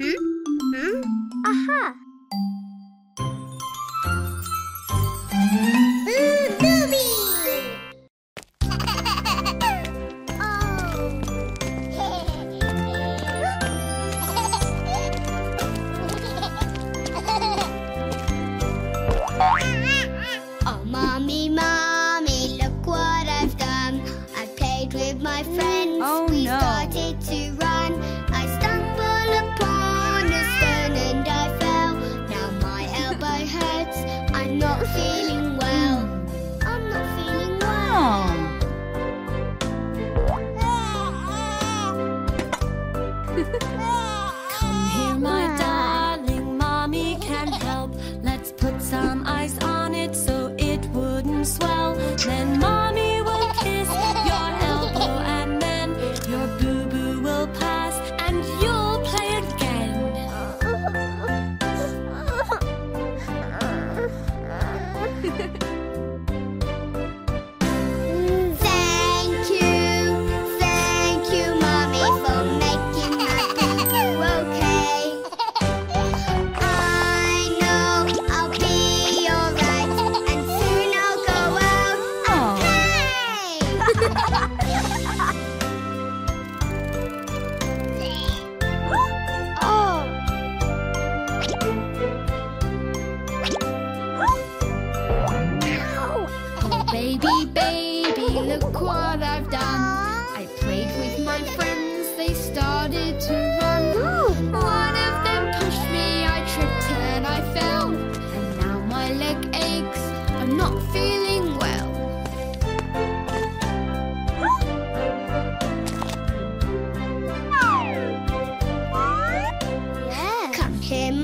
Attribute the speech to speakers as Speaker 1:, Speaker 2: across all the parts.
Speaker 1: Hmm
Speaker 2: Come here, my darling, mommy can help. Let's put some ice on it so it wouldn't swell. Then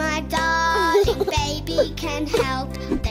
Speaker 3: my darling baby can help.